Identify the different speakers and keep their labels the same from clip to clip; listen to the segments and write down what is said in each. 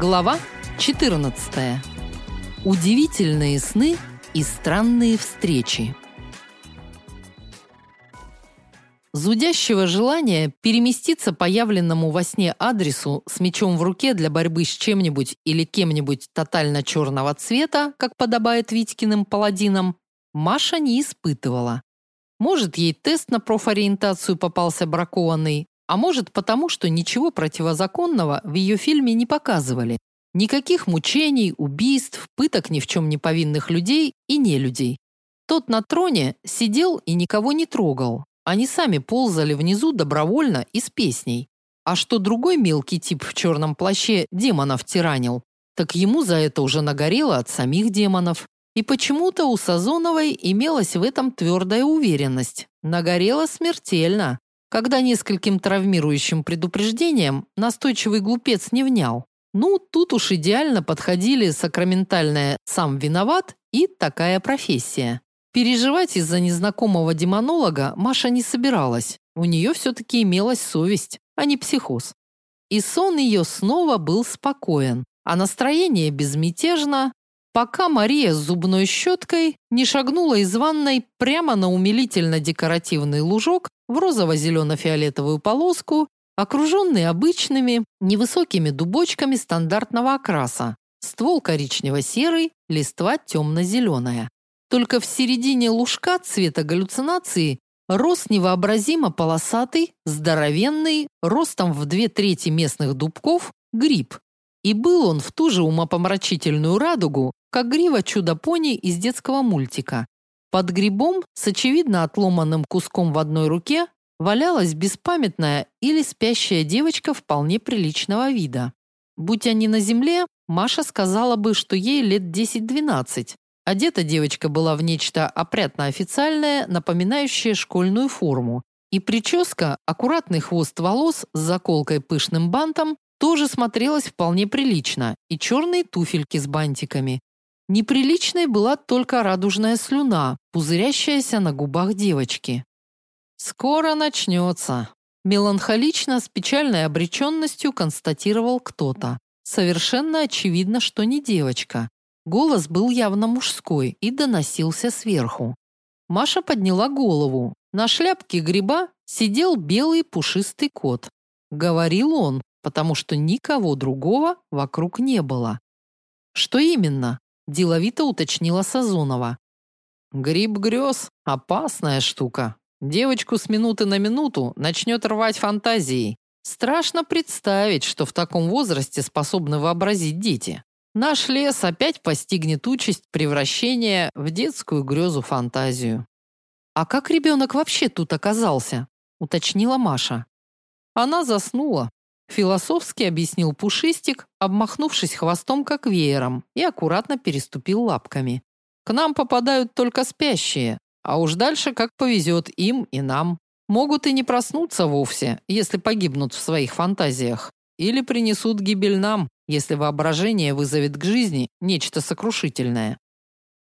Speaker 1: Глава 14. Удивительные сны и странные встречи. Зудящего желания переместиться по явленному во сне адресу с мечом в руке для борьбы с чем-нибудь или кем-нибудь тотально черного цвета, как подобает Витькиным паладинам, Маша не испытывала. Может, ей тест на профориентацию попался бракованный, а может, потому что ничего противозаконного в ее фильме не показывали. Никаких мучений, убийств, пыток ни в чем не повинных людей и не людей. Тот на троне сидел и никого не трогал. Они сами ползали внизу добровольно и с песней. А что другой мелкий тип в черном плаще демонов тиранил, так ему за это уже нагорело от самих демонов. И почему-то у Сазоновой имелась в этом твердая уверенность. Нагорело смертельно, когда нескольким травмирующим предупреждением настойчивый глупец не внял. Ну, тут уж идеально подходили сакраментальное «сам виноват» и такая профессия. Переживать из-за незнакомого демонолога Маша не собиралась. У нее все-таки имелась совесть, а не психоз. И сон ее снова был спокоен, а настроение безмятежно, пока Мария с зубной щеткой не шагнула из ванной прямо на умилительно-декоративный лужок в розово-зелено-фиолетовую полоску окруженный обычными невысокими дубочками стандартного окраса. Ствол коричнево-серый, листва темно-зеленая. Только в середине лужка цвета галлюцинации рос невообразимо полосатый, здоровенный, ростом в две трети местных дубков, гриб. И был он в ту же умопомрачительную радугу, как грива чудо-пони из детского мультика. Под грибом с очевидно отломанным куском в одной руке валялась беспамятная или спящая девочка вполне приличного вида. Будь они на земле, Маша сказала бы, что ей лет 10-12. Одета девочка была в нечто опрятно-официальное, напоминающее школьную форму. И прическа, аккуратный хвост волос с заколкой пышным бантом тоже смотрелась вполне прилично, и черные туфельки с бантиками. Неприличной была только радужная слюна, пузырящаяся на губах девочки. Скоро начнется. Меланхолично, с печальной обреченностью констатировал кто-то. Совершенно очевидно, что не девочка. Голос был явно мужской и доносился сверху. Маша подняла голову. На шляпке гриба сидел белый пушистый кот. Говорил он, потому что никого другого вокруг не было. Что именно? Деловито уточнила Сазонова. Гриб грез опасная штука, Девочку с минуты на минуту начнет рвать фантазией. Страшно представить, что в таком возрасте способны вообразить дети. Наш лес опять постигнет участь превращения в детскую грезу-фантазию. А как ребенок вообще тут оказался? уточнила Маша. Она заснула, философски объяснил Пушистик, обмахнувшись хвостом как веером, и аккуратно переступил лапками. К нам попадают только спящие, а уж дальше как повезет им и нам. Могут и не проснуться вовсе, если погибнут в своих фантазиях, или принесут гибель нам, если воображение вызовет к жизни нечто сокрушительное.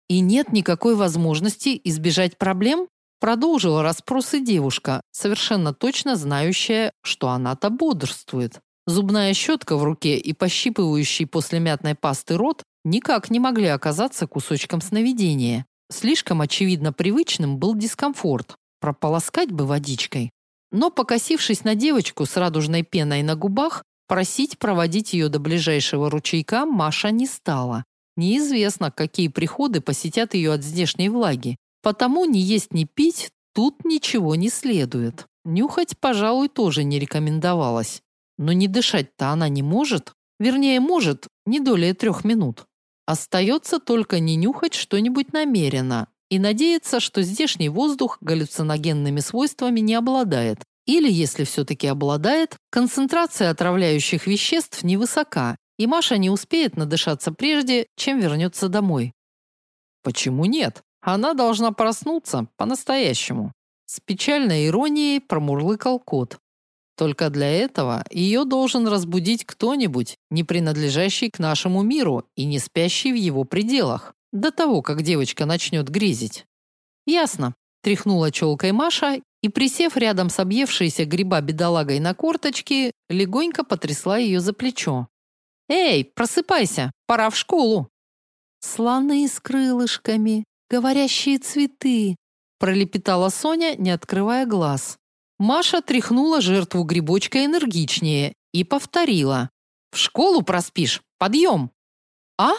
Speaker 1: И нет никакой возможности избежать проблем? Продолжила расспросы девушка, совершенно точно знающая, что она-то бодрствует. Зубная щетка в руке и пощипывающий после мятной пасты рот никак не могли оказаться кусочком сновидения. Слишком очевидно привычным был дискомфорт. Прополоскать бы водичкой. Но покосившись на девочку с радужной пеной на губах, просить проводить ее до ближайшего ручейка Маша не стала. Неизвестно, какие приходы посетят ее от здешней влаги. Потому ни есть, ни пить тут ничего не следует. Нюхать, пожалуй, тоже не рекомендовалось. Но не дышать-то она не может. Вернее, может, не долее трех минут. Остается только не нюхать что-нибудь намеренно и надеяться, что здешний воздух галлюциногенными свойствами не обладает. Или, если все-таки обладает, концентрация отравляющих веществ невысока, и Маша не успеет надышаться прежде, чем вернется домой. Почему нет? Она должна проснуться по-настоящему. С печальной иронией промурлыкал кот, только для этого ее должен разбудить кто-нибудь, не принадлежащий к нашему миру и не спящий в его пределах, до того, как девочка начнет грезить. Ясно, тряхнула челкой Маша и, присев рядом с объевшейся гриба бедолагой на корточки, легонько потрясла ее за плечо. Эй, просыпайся, пора в школу. Слоны с крылышками, говорящие цветы, пролепетала Соня, не открывая глаз. Маша тряхнула жертву грибочка энергичнее и повторила: "В школу проспишь. Подъем!» А?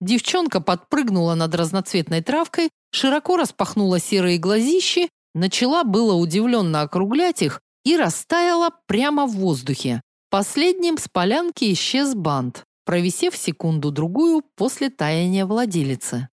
Speaker 1: Девчонка подпрыгнула над разноцветной травкой, широко распахнула серые глазищи, начала было удивленно округлять их и растаяла прямо в воздухе. Последним с полянки исчез бант, провисев секунду-другую после таяния владелицы.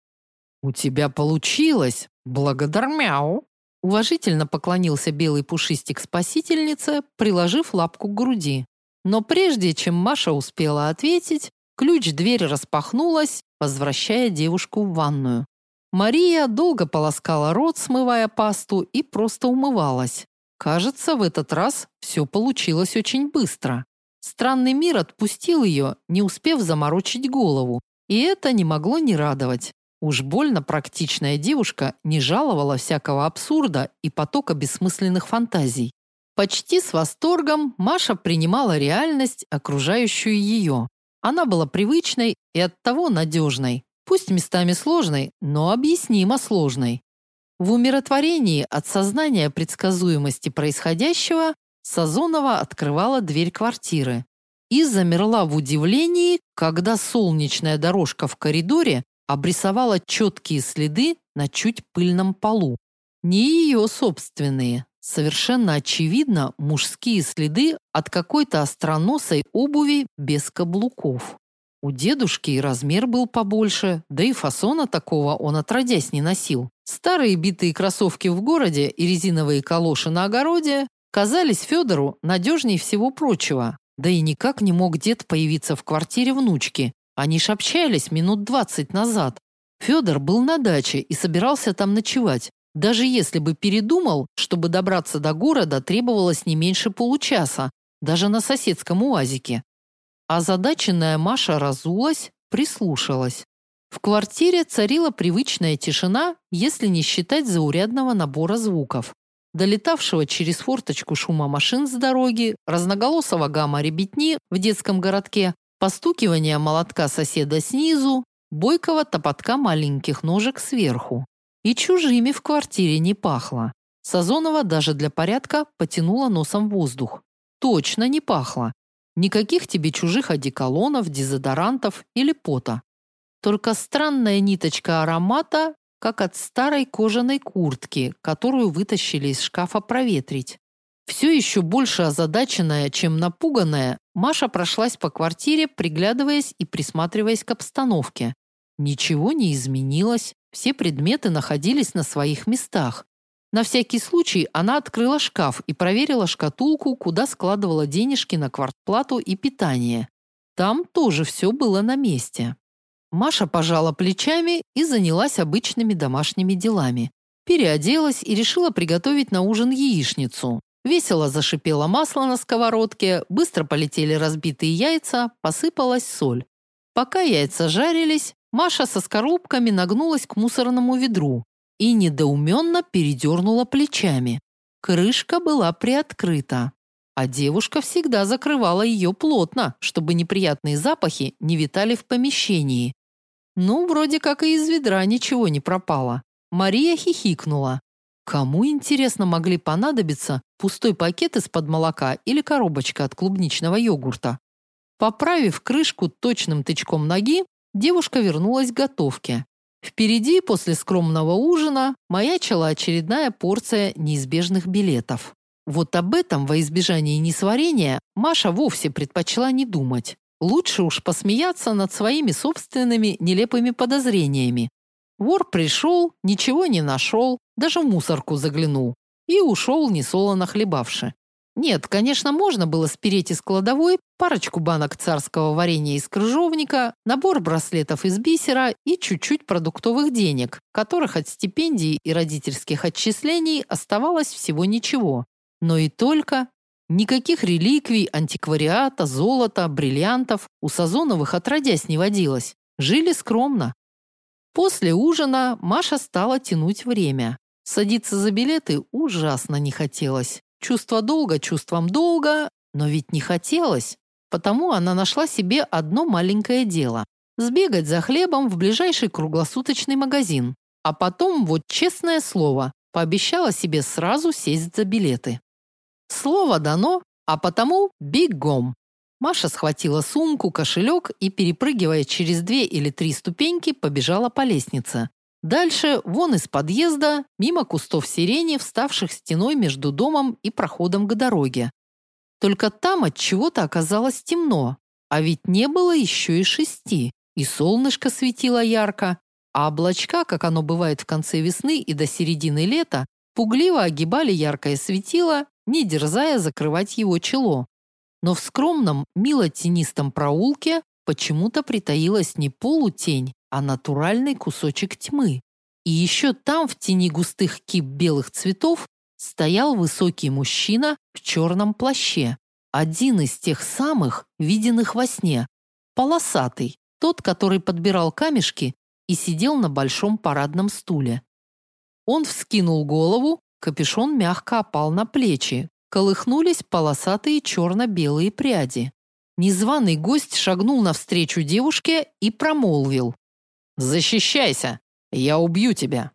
Speaker 1: «У тебя получилось! Благодармяу!» Уважительно поклонился белый пушистик спасительнице, приложив лапку к груди. Но прежде чем Маша успела ответить, ключ-дверь распахнулась, возвращая девушку в ванную. Мария долго полоскала рот, смывая пасту, и просто умывалась. Кажется, в этот раз все получилось очень быстро. Странный мир отпустил ее, не успев заморочить голову, и это не могло не радовать. Уж больно практичная девушка не жаловала всякого абсурда и потока бессмысленных фантазий. Почти с восторгом Маша принимала реальность, окружающую ее. Она была привычной и оттого надежной, пусть местами сложной, но объяснимо сложной. В умиротворении от сознания предсказуемости происходящего Сазонова открывала дверь квартиры и замерла в удивлении, когда солнечная дорожка в коридоре обрисовала четкие следы на чуть пыльном полу. Не ее собственные, совершенно очевидно мужские следы от какой-то остроносой обуви без каблуков. У дедушки и размер был побольше, да и фасона такого он отродясь не носил. Старые битые кроссовки в городе и резиновые калоши на огороде казались Федору надежнее всего прочего. Да и никак не мог дед появиться в квартире внучки. Они ж общались минут двадцать назад. Федор был на даче и собирался там ночевать. Даже если бы передумал, чтобы добраться до города, требовалось не меньше получаса, даже на соседском УАЗике. Озадаченная Маша разулась, прислушалась. В квартире царила привычная тишина, если не считать заурядного набора звуков. Долетавшего через форточку шума машин с дороги, разноголосого гамма ребятни в детском городке, постукивания молотка соседа снизу, бойкого топотка маленьких ножек сверху. И чужими в квартире не пахло. Сазонова даже для порядка потянула носом воздух. Точно не пахло. Никаких тебе чужих одеколонов, дезодорантов или пота. Только странная ниточка аромата, как от старой кожаной куртки, которую вытащили из шкафа проветрить. Все еще больше озадаченная, чем напуганная, Маша прошлась по квартире, приглядываясь и присматриваясь к обстановке. Ничего не изменилось, все предметы находились на своих местах. На всякий случай она открыла шкаф и проверила шкатулку, куда складывала денежки на квартплату и питание. Там тоже все было на месте. Маша пожала плечами и занялась обычными домашними делами. Переоделась и решила приготовить на ужин яичницу. Весело зашипело масло на сковородке, быстро полетели разбитые яйца, посыпалась соль. Пока яйца жарились, Маша со скорлупками нагнулась к мусорному ведру, и недоуменно передернула плечами. Крышка была приоткрыта, а девушка всегда закрывала ее плотно, чтобы неприятные запахи не витали в помещении. Ну, вроде как и из ведра ничего не пропало. Мария хихикнула. Кому, интересно, могли понадобиться пустой пакет из-под молока или коробочка от клубничного йогурта? Поправив крышку точным тычком ноги, девушка вернулась к готовке. Впереди, после скромного ужина, маячила очередная порция неизбежных билетов. Вот об этом во избежание несварения Маша вовсе предпочла не думать. Лучше уж посмеяться над своими собственными нелепыми подозрениями. Вор пришел, ничего не нашел, даже в мусорку заглянул и ушел несолоно хлебавши. Нет, конечно, можно было спереть из кладовой парочку банок царского варенья из крыжовника, набор браслетов из бисера и чуть-чуть продуктовых денег, которых от стипендий и родительских отчислений оставалось всего ничего. Но и только никаких реликвий, антиквариата, золота, бриллиантов у Сазоновых отродясь не водилось. Жили скромно. После ужина Маша стала тянуть время. Садиться за билеты ужасно не хотелось. Чувство долга чувством долга, но ведь не хотелось. потому она нашла себе одно маленькое дело сбегать за хлебом в ближайший круглосуточный магазин, а потом, вот честное слово, пообещала себе сразу сесть за билеты. Слово дано, а потому бегом. Маша схватила сумку, кошелек и, перепрыгивая через две или три ступеньки, побежала по лестнице. Дальше вон из подъезда, мимо кустов сирени, вставших стеной между домом и проходом к дороге. Только там от чего-то оказалось темно, а ведь не было еще и шести, и солнышко светило ярко, а облачка, как оно бывает в конце весны и до середины лета, пугливо огибали яркое светило, не дерзая закрывать его чело. Но в скромном, мило тенистом проулке почему-то притаилась не полутень, а натуральный кусочек тьмы. И еще там, в тени густых кип белых цветов, стоял высокий мужчина в черном плаще, один из тех самых, виденных во сне, полосатый, тот, который подбирал камешки и сидел на большом парадном стуле. Он вскинул голову, капюшон мягко опал на плечи, колыхнулись полосатые черно-белые пряди. Незваный гость шагнул навстречу девушке и промолвил: "Защищайся, я убью тебя".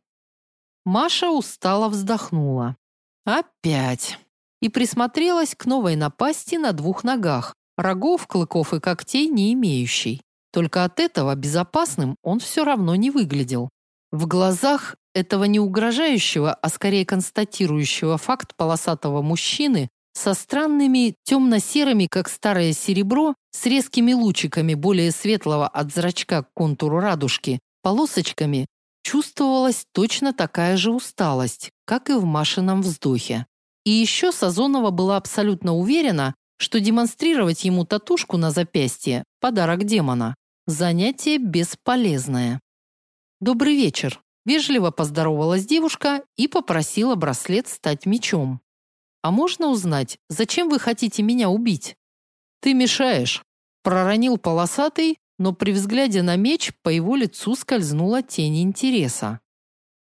Speaker 1: Маша устало вздохнула. Опять. И присмотрелась к новой напасти на двух ногах, рогов, клыков и когтей не имеющей. Только от этого безопасным он все равно не выглядел. В глазах этого не угрожающего, а скорее констатирующего факт полосатого мужчины со странными темно-серыми, как старое серебро, с резкими лучиками более светлого от зрачка к контуру радужки, полосочками, чувствовалась точно такая же усталость, как и в Машином вздохе. И еще Сазонова была абсолютно уверена, что демонстрировать ему татушку на запястье – подарок демона. Занятие бесполезное. Добрый вечер. Вежливо поздоровалась девушка и попросила браслет стать мечом. А можно узнать, зачем вы хотите меня убить? Ты мешаешь, проронил полосатый, но при взгляде на меч по его лицу скользнула тень интереса.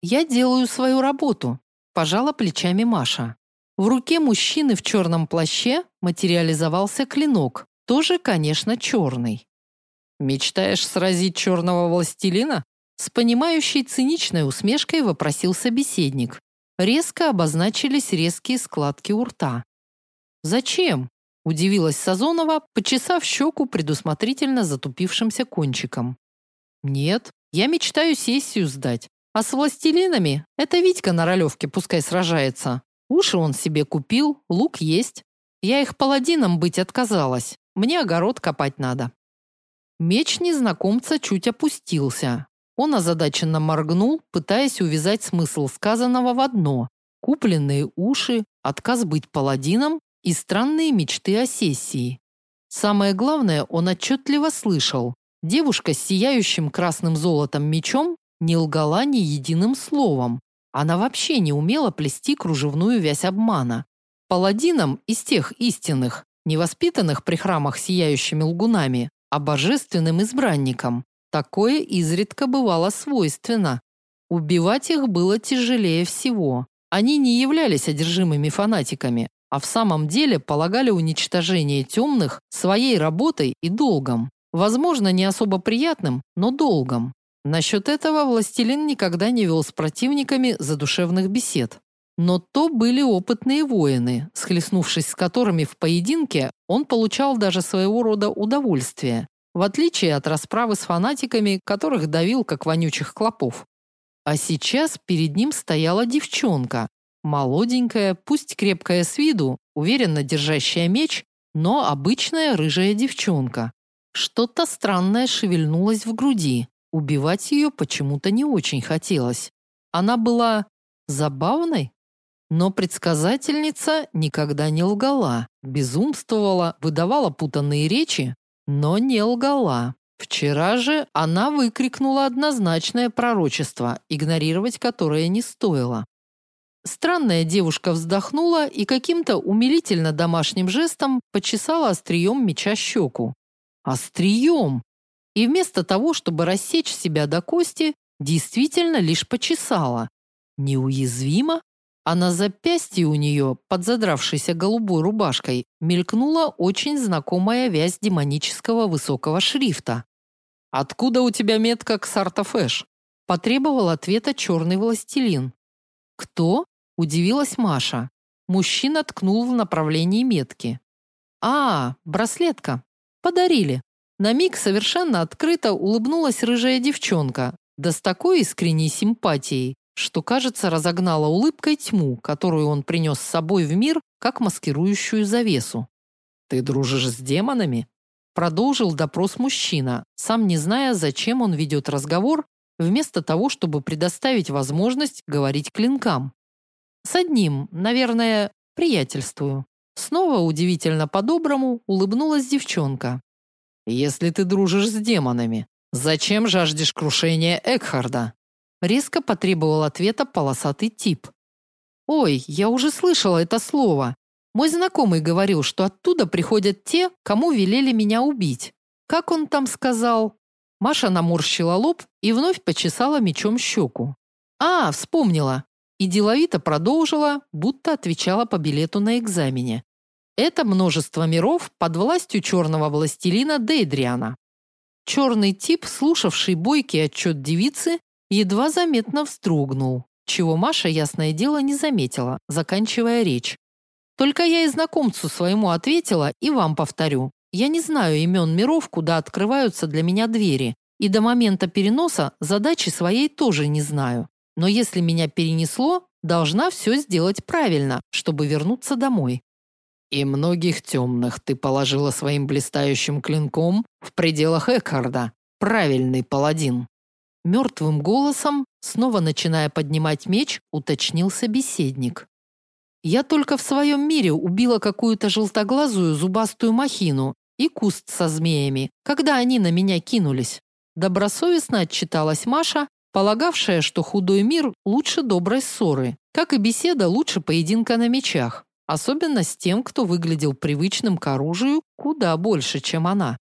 Speaker 1: Я делаю свою работу, пожала плечами Маша. В руке мужчины в черном плаще материализовался клинок, тоже, конечно, черный. Мечтаешь сразить черного властелина? С понимающей циничной усмешкой вопросил собеседник. Резко обозначились резкие складки у рта. Зачем? удивилась Сазонова, почесав щеку предусмотрительно затупившимся кончиком. Нет, я мечтаю сессию сдать. А с властелинами это Витька на ролевке пускай сражается. Уши он себе купил, лук есть. Я их паладином быть отказалась. Мне огород копать надо. Меч незнакомца чуть опустился. Он озадаченно моргнул, пытаясь увязать смысл сказанного в одно: купленные уши, отказ быть паладином и странные мечты о сессии. Самое главное, он отчетливо слышал. Девушка с сияющим красным золотом мечом не лгала ни единым словом. Она вообще не умела плести кружевную вязь обмана. Паладинам из тех истинных, невоспитанных при храмах сияющими лгунами, а божественным избранникам. Такое изредка бывало свойственно. Убивать их было тяжелее всего. Они не являлись одержимыми фанатиками, а в самом деле полагали уничтожение темных своей работой и долгом. Возможно, не особо приятным, но долгом. Насчет этого властелин никогда не вел с противниками задушевных бесед. Но то были опытные воины, схлестнувшись с которыми в поединке, он получал даже своего рода удовольствие, в отличие от расправы с фанатиками, которых давил как вонючих клопов. А сейчас перед ним стояла девчонка, молоденькая, пусть крепкая с виду, уверенно держащая меч, но обычная рыжая девчонка. Что-то странное шевельнулось в груди. Убивать ее почему-то не очень хотелось. Она была забавной, но предсказательница никогда не лгала, безумствовала, выдавала путанные речи, но не лгала. Вчера же она выкрикнула однозначное пророчество, игнорировать которое не стоило. Странная девушка вздохнула и каким-то умилительно домашним жестом почесала острием меча щеку. Острием! И вместо того, чтобы рассечь себя до кости, действительно лишь почесала. Неуязвимо? А на запястье у нее, под задравшейся голубой рубашкой, мелькнула очень знакомая вязь демонического высокого шрифта. «Откуда у тебя метка к Сартафэш?» Потребовал ответа черный властелин. «Кто?» – удивилась Маша. Мужчина ткнул в направлении метки. «А, браслетка. Подарили». На миг совершенно открыто улыбнулась рыжая девчонка, да с такой искренней симпатией, что, кажется, разогнала улыбкой тьму, которую он принес с собой в мир, как маскирующую завесу. «Ты дружишь с демонами?» Продолжил допрос мужчина, сам не зная, зачем он ведет разговор, вместо того, чтобы предоставить возможность говорить клинкам. С одним, наверное, приятельствую. Снова удивительно по-доброму улыбнулась девчонка. Если ты дружишь с демонами, зачем жаждешь крушения Экхарда? Резко потребовал ответа полосатый тип. Ой, я уже слышала это слово. Мой знакомый говорил, что оттуда приходят те, кому велели меня убить. Как он там сказал? Маша наморщила лоб и вновь почесала мечом щеку. А, вспомнила. И деловито продолжила, будто отвечала по билету на экзамене. Это множество миров под властью черного властелина Дейдриана. Черный тип, слушавший бойкий отчет девицы, едва заметно вздрогнул, чего Маша, ясное дело, не заметила, заканчивая речь. Только я и знакомцу своему ответила, и вам повторю. Я не знаю имен миров, куда открываются для меня двери, и до момента переноса задачи своей тоже не знаю. Но если меня перенесло, должна все сделать правильно, чтобы вернуться домой. И многих темных ты положила своим блистающим клинком в пределах Экхарда. Правильный паладин. Мертвым голосом, снова начиная поднимать меч, уточнил собеседник. Я только в своем мире убила какую-то желтоглазую зубастую махину и куст со змеями, когда они на меня кинулись. Добросовестно отчиталась Маша, полагавшая, что худой мир лучше доброй ссоры, как и беседа лучше поединка на мечах, особенно с тем, кто выглядел привычным к оружию куда больше, чем она.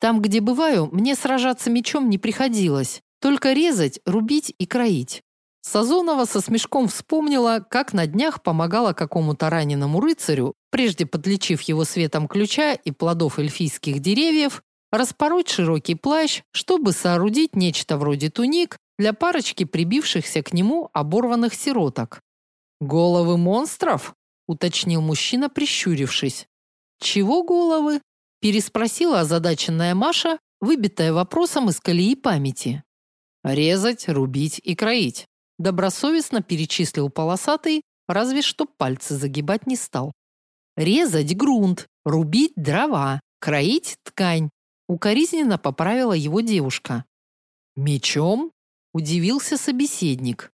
Speaker 1: Там, где бываю, мне сражаться мечом не приходилось, только резать, рубить и кроить. Сазонова со смешком вспомнила, как на днях помогала какому-то раненому рыцарю, прежде подлечив его светом ключа и плодов эльфийских деревьев, распороть широкий плащ, чтобы соорудить нечто вроде туник для парочки прибившихся к нему оборванных сироток. «Головы монстров?» – уточнил мужчина, прищурившись. «Чего головы?» – переспросила озадаченная Маша, выбитая вопросом из колеи памяти. «Резать, рубить и кроить», Добросовестно перечислил полосатый, разве что пальцы загибать не стал. Резать грунт, рубить дрова, кроить ткань. Укоризненно поправила его девушка. Мечом? Удивился собеседник.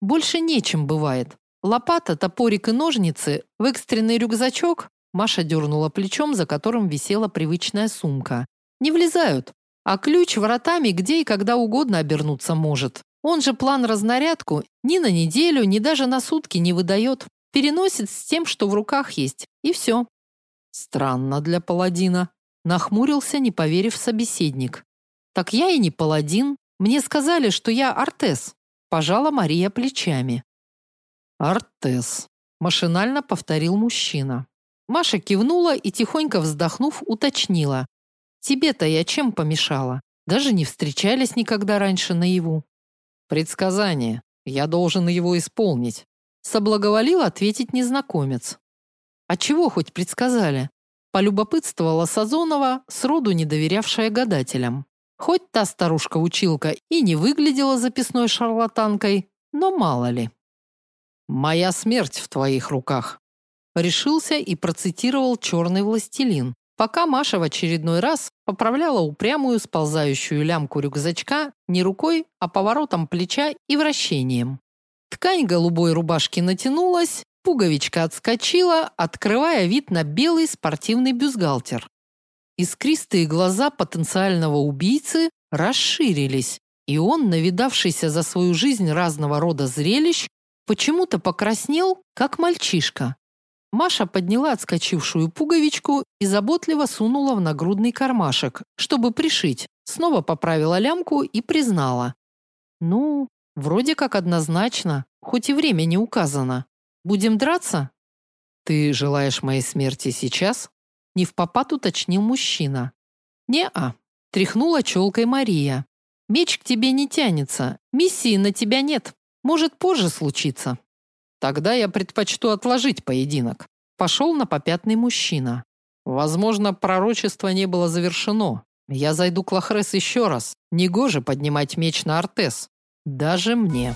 Speaker 1: Больше нечем бывает. Лопата, топорик и ножницы в экстренный рюкзачок Маша дернула плечом, за которым висела привычная сумка. Не влезают, а ключ воротами где и когда угодно обернуться может. Он же план разнарядку ни на неделю, ни даже на сутки не выдает. Переносит с тем, что в руках есть, и все. Странно для паладина, нахмурился, не поверив собеседник. Так я и не паладин. Мне сказали, что я Артес. Пожала Мария плечами. Артес, машинально повторил мужчина. Маша кивнула и тихонько вздохнув, уточнила: "Тебе-то я чем помешала? Даже не встречались никогда раньше наяву". Предсказание. Я должен его исполнить. Соблаговолил ответить незнакомец. А чего хоть предсказали? Полюбопытствовала Сазонова, сроду не доверявшая гадателям. Хоть та старушка-училка и не выглядела записной шарлатанкой, но мало ли. Моя смерть в твоих руках. Решился и процитировал черный властелин, пока Маша в очередной раз поправляла упрямую сползающую лямку рюкзачка не рукой, а поворотом плеча и вращением. Ткань голубой рубашки натянулась, пуговичка отскочила, открывая вид на белый спортивный бюстгальтер. Искристые глаза потенциального убийцы расширились, и он, навидавшийся за свою жизнь разного рода зрелищ, почему-то покраснел, как мальчишка. Маша подняла отскочившую пуговичку и заботливо сунула в нагрудный кармашек, чтобы пришить. Снова поправила лямку и признала: "Ну, вроде как однозначно, хоть и время не указано. Будем драться?
Speaker 2: Ты желаешь моей смерти сейчас?
Speaker 1: Не в попад уточнил мужчина. Не-а, тряхнула челкой Мария. Меч к тебе не тянется, миссии на тебя нет. Может, позже случится.
Speaker 2: Тогда я предпочту отложить поединок. Пошел на попятный мужчина. Возможно, пророчество не было завершено. Я зайду к Лохрес еще раз. Негоже поднимать меч на Артес. Даже мне.